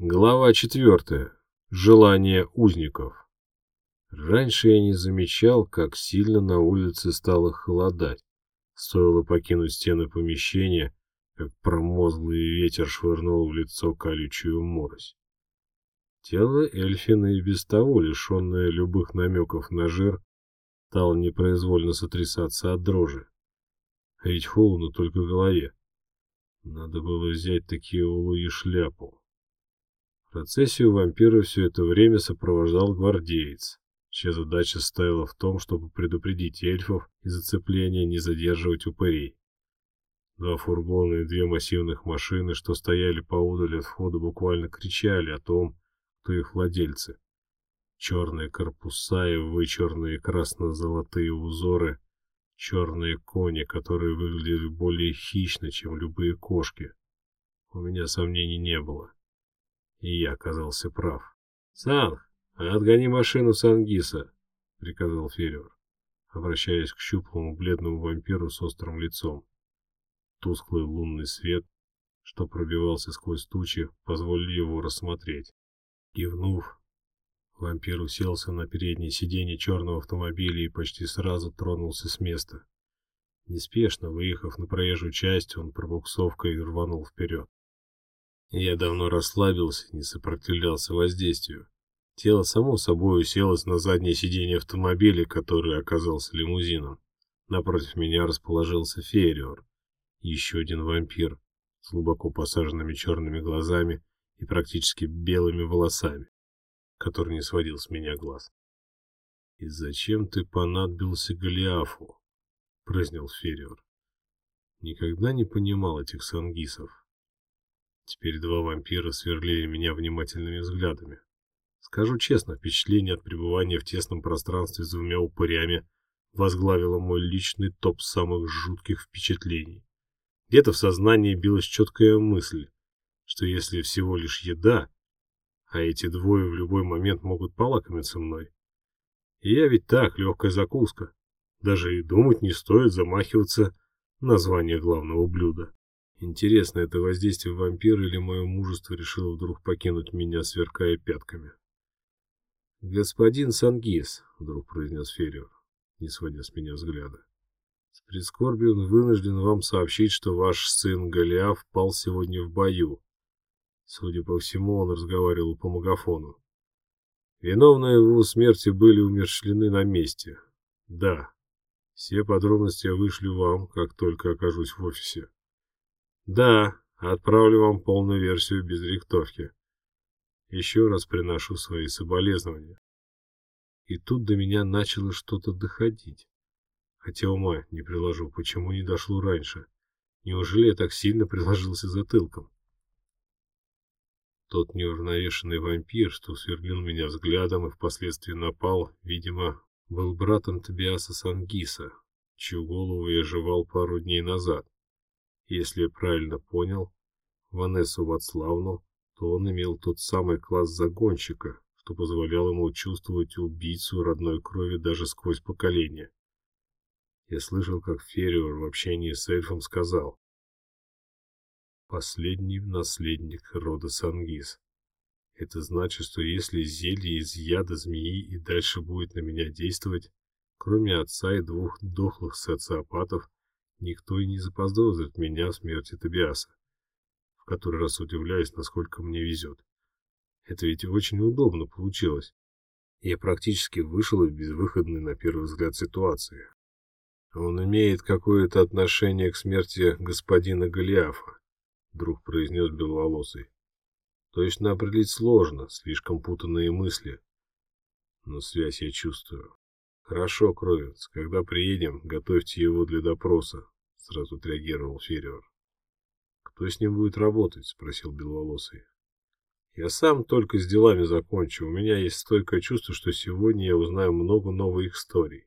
Глава четвертая. Желание узников. Раньше я не замечал, как сильно на улице стало холодать. Стоило покинуть стены помещения, как промозглый ветер швырнул в лицо колючую морось. Тело Эльфина и без того, лишенное любых намеков на жир, стало непроизвольно сотрясаться от дрожи. А ведь холодно только в голове. Надо было взять такие улы и шляпу. Процессию вампира все это время сопровождал гвардеец, чья задача стояла в том, чтобы предупредить эльфов и зацепления не задерживать упырей. Два фургона и две массивных машины, что стояли поодаль от входа, буквально кричали о том, кто их владельцы. Черные корпуса и вычерные красно-золотые узоры, черные кони, которые выглядели более хищно, чем любые кошки. У меня сомнений не было. И я оказался прав. «Санг, отгони машину Сангиса», — приказал Ферриор, обращаясь к щуплому бледному вампиру с острым лицом. Тусклый лунный свет, что пробивался сквозь тучи, позволил его рассмотреть. Кивнув, вампир уселся на переднее сиденье черного автомобиля и почти сразу тронулся с места. Неспешно выехав на проезжую часть, он пробуксовкой рванул вперед. Я давно расслабился, не сопротивлялся воздействию. Тело само собой уселось на заднее сиденье автомобиля, который оказался лимузином. Напротив меня расположился Фериор, еще один вампир с глубоко посаженными черными глазами и практически белыми волосами, который не сводил с меня глаз. «И зачем ты понадобился Голиафу?» — произнес Фериор. Никогда не понимал этих сангисов. Теперь два вампира сверлили меня внимательными взглядами. Скажу честно, впечатление от пребывания в тесном пространстве с двумя упырями возглавило мой личный топ самых жутких впечатлений. Где-то в сознании билась четкая мысль, что если всего лишь еда, а эти двое в любой момент могут полакомиться мной. И я ведь так, легкая закуска. Даже и думать не стоит замахиваться на звание главного блюда. Интересно, это воздействие вампира или мое мужество решило вдруг покинуть меня, сверкая пятками? «Господин Сангис», — вдруг произнес Фериор, не сводя с меня взгляда, — «с прискорбием вынужден вам сообщить, что ваш сын Голиаф пал сегодня в бою. Судя по всему, он разговаривал по магафону. Виновные в его смерти были умерщвлены на месте. Да, все подробности я вышлю вам, как только окажусь в офисе. Да, отправлю вам полную версию без рихтовки. Еще раз приношу свои соболезнования. И тут до меня начало что-то доходить. Хотя ума не приложу, почему не дошло раньше. Неужели я так сильно приложился затылком? Тот неуравновешенный вампир, что сверлил меня взглядом и впоследствии напал, видимо, был братом Тобиаса Сангиса, чью голову я жевал пару дней назад. Если я правильно понял Ванессу Вацлавну, то он имел тот самый класс загонщика, что позволял ему чувствовать убийцу родной крови даже сквозь поколения. Я слышал, как Фериор в общении с эльфом сказал «Последний наследник рода Сангис». Это значит, что если зелье из яда змеи и дальше будет на меня действовать, кроме отца и двух дохлых социопатов, Никто и не заподозрит меня в смерти Тобиаса. В который раз удивляюсь, насколько мне везет. Это ведь очень удобно получилось. Я практически вышел из безвыходной на первый взгляд ситуации. Он имеет какое-то отношение к смерти господина Голиафа, вдруг произнес беловолосый. Точно определить сложно, слишком путанные мысли. Но связь я чувствую. «Хорошо, Кровец, когда приедем, готовьте его для допроса», — сразу отреагировал Фериор. «Кто с ним будет работать?» — спросил Беловолосый. «Я сам только с делами закончу. У меня есть стойкое чувство, что сегодня я узнаю много новых историй».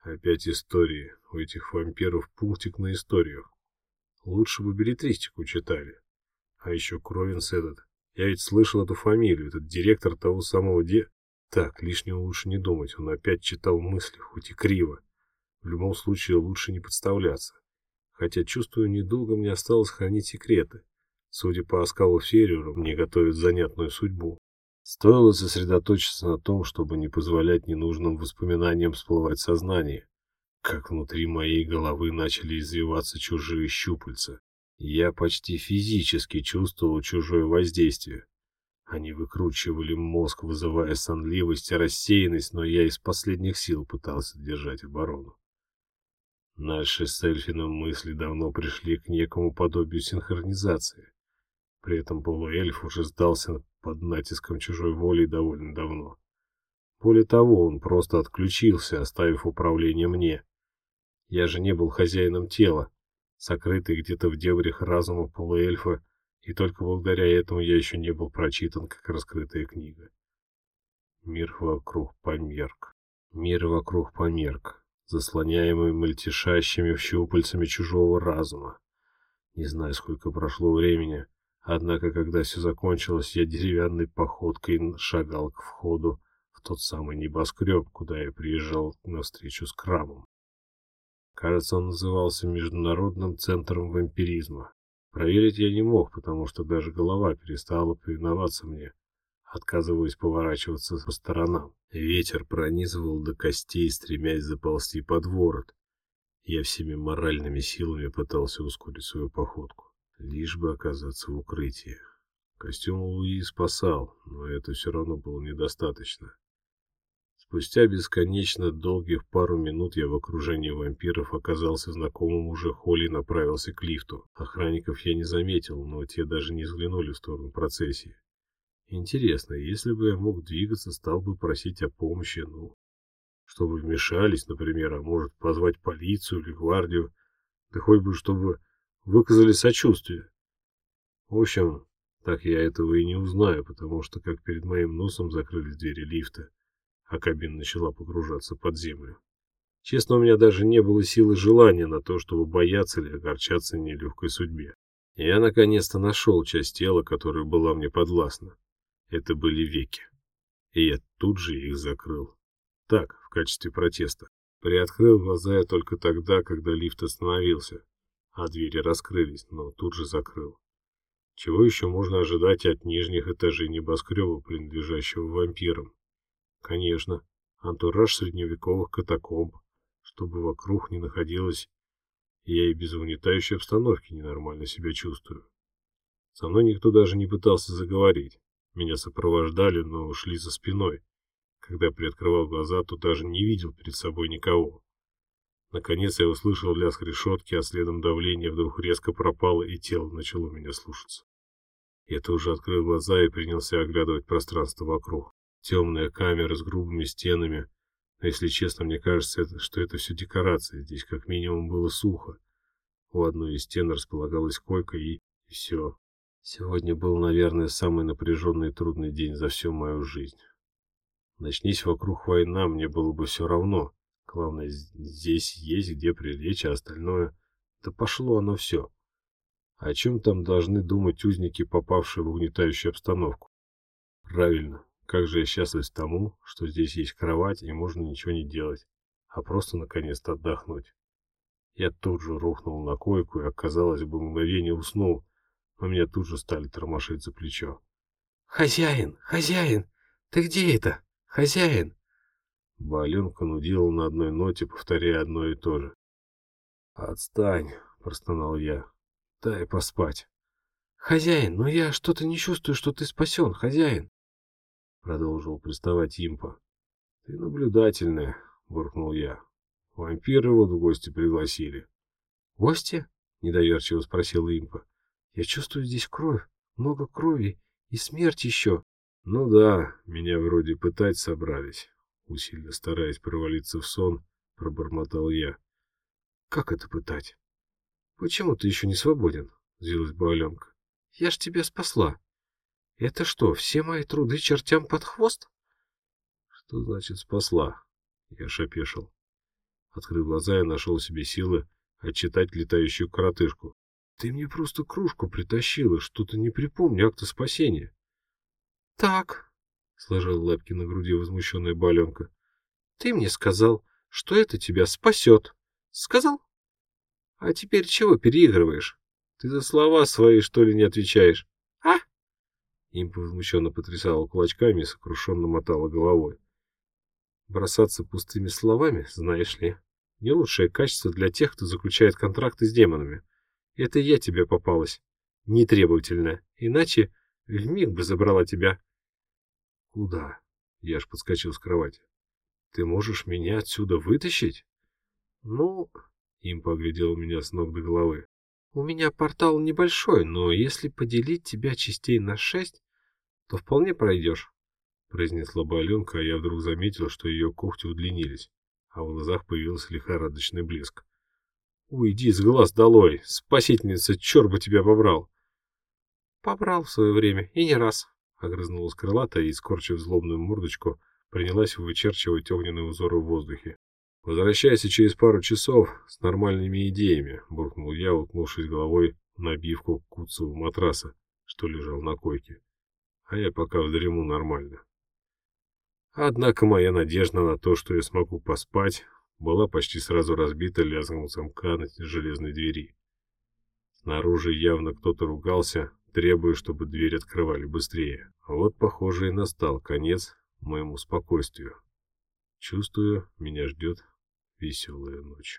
«Опять истории. У этих вампиров пунктик на историях. Лучше бы билетристику читали. А еще Кровинс этот. Я ведь слышал эту фамилию, этот директор того самого де... Так, лишнего лучше не думать, он опять читал мысли, хоть и криво. В любом случае лучше не подставляться. Хотя, чувствую, недолго мне осталось хранить секреты. Судя по оскалу Феррера, мне готовят занятную судьбу. Стоило сосредоточиться на том, чтобы не позволять ненужным воспоминаниям всплывать сознание, как внутри моей головы начали извиваться чужие щупальца. Я почти физически чувствовал чужое воздействие. Они выкручивали мозг, вызывая сонливость и рассеянность, но я из последних сил пытался держать оборону. Наши с Эльфином мысли давно пришли к некому подобию синхронизации. При этом полуэльф уже сдался под натиском чужой воли довольно давно. Более того, он просто отключился, оставив управление мне. Я же не был хозяином тела, сокрытый где-то в дебрях разума полуэльфа, и только благодаря этому я еще не был прочитан, как раскрытая книга. Мир вокруг померк. Мир вокруг померк, заслоняемый мальтешащими щупальцами чужого разума. Не знаю, сколько прошло времени, однако, когда все закончилось, я деревянной походкой шагал к входу в тот самый небоскреб, куда я приезжал на встречу с Крамом. Кажется, он назывался Международным центром вампиризма. Проверить я не мог, потому что даже голова перестала повиноваться мне, отказываясь поворачиваться по сторонам. Ветер пронизывал до костей, стремясь заползти под ворот. Я всеми моральными силами пытался ускорить свою походку, лишь бы оказаться в укрытии. Костюм Луи спасал, но это все равно было недостаточно. Спустя бесконечно долгих пару минут я в окружении вампиров оказался знакомым уже холле и направился к лифту. Охранников я не заметил, но те даже не взглянули в сторону процессии. Интересно, если бы я мог двигаться, стал бы просить о помощи, ну, чтобы вмешались, например, а может позвать полицию или гвардию, да хоть бы чтобы выказали сочувствие. В общем, так я этого и не узнаю, потому что как перед моим носом закрылись двери лифта, а кабина начала погружаться под землю. Честно, у меня даже не было силы желания на то, чтобы бояться или огорчаться нелегкой судьбе. Я наконец-то нашел часть тела, которая была мне подвластна. Это были веки. И я тут же их закрыл. Так, в качестве протеста. Приоткрыл глаза я только тогда, когда лифт остановился, а двери раскрылись, но тут же закрыл. Чего еще можно ожидать от нижних этажей небоскреба, принадлежащего вампирам? Конечно, антураж средневековых катакомб, чтобы вокруг не находилось, я и без угнетающей обстановки ненормально себя чувствую. Со мной никто даже не пытался заговорить. Меня сопровождали, но ушли за спиной. Когда приоткрывал глаза, то даже не видел перед собой никого. Наконец я услышал лязг решетки, а следом давление вдруг резко пропало, и тело начало меня слушаться. Я тоже открыл глаза и принялся оглядывать пространство вокруг. Темная камера с грубыми стенами. Но, если честно, мне кажется, что это все декорация. Здесь как минимум было сухо. У одной из стен располагалась койка и... и все. Сегодня был, наверное, самый напряженный и трудный день за всю мою жизнь. Начнись вокруг война, мне было бы все равно. Главное, здесь есть где прилечь, а остальное... Да пошло оно все. О чем там должны думать узники, попавшие в угнетающую обстановку? Правильно, как же я счастлив тому, что здесь есть кровать и можно ничего не делать, а просто наконец-то отдохнуть. Я тут же рухнул на койку и, оказалось бы, мгновение уснул, но меня тут же стали тормошить за плечо. «Хозяин! Хозяин! Ты где это? Хозяин!» Баленка нудила на одной ноте, повторяя одно и то же. «Отстань!» — простонал я. «Дай поспать!» «Хозяин, но я что-то не чувствую, что ты спасен, хозяин!» Продолжил приставать импа. Ты наблюдательная, буркнул я. Вампиры вот в гости пригласили. Гости? Недоверчиво спросил импа. Я чувствую здесь кровь, много крови и смерть еще. Ну да, меня вроде пытать собрались. Усиленно стараясь провалиться в сон, пробормотал я. Как это пытать? Почему ты еще не свободен? Злилась Бааленка. Я ж тебя спасла. Это что, все мои труды чертям под хвост? Что значит спасла? Я шапешил. Открыв глаза, я нашел себе силы отчитать летающую коротышку. Ты мне просто кружку притащила, что-то не припомню акта спасения. Так, сложил лапки на груди возмущенная баленка. Ты мне сказал, что это тебя спасет. Сказал? А теперь чего переигрываешь? Ты за слова свои, что ли, не отвечаешь? А? Импа возмущенно потрясала кулачками и сокрушенно мотала головой. Бросаться пустыми словами, знаешь ли, не лучшее качество для тех, кто заключает контракты с демонами. Это я тебе попалась. Нетребовательная. Иначе вмиг бы забрала тебя. Куда? Я аж подскочил с кровати. Ты можешь меня отсюда вытащить? Ну, им поглядел меня с ног до головы. У меня портал небольшой, но если поделить тебя частей на шесть, то вполне пройдешь, произнесла бы Аленка, а я вдруг заметил, что ее когти удлинились, а в глазах появился лихорадочный блеск. Уйди с глаз долой, спасительница, черт бы тебя побрал. Побрал в свое время, и не раз, огрызнулась крылатая и, скорчив злобную мордочку, принялась вычерчивать огненные узоры в воздухе. «Возвращайся через пару часов с нормальными идеями», — буркнул я, уткнувшись головой в набивку куцевого матраса, что лежал на койке. «А я пока вздрему нормально». Однако моя надежда на то, что я смогу поспать, была почти сразу разбита лязгом замка на железной двери. Снаружи явно кто-то ругался, требуя, чтобы дверь открывали быстрее. Вот, похоже, и настал конец моему спокойствию. Чувствую, меня ждет веселая ночь.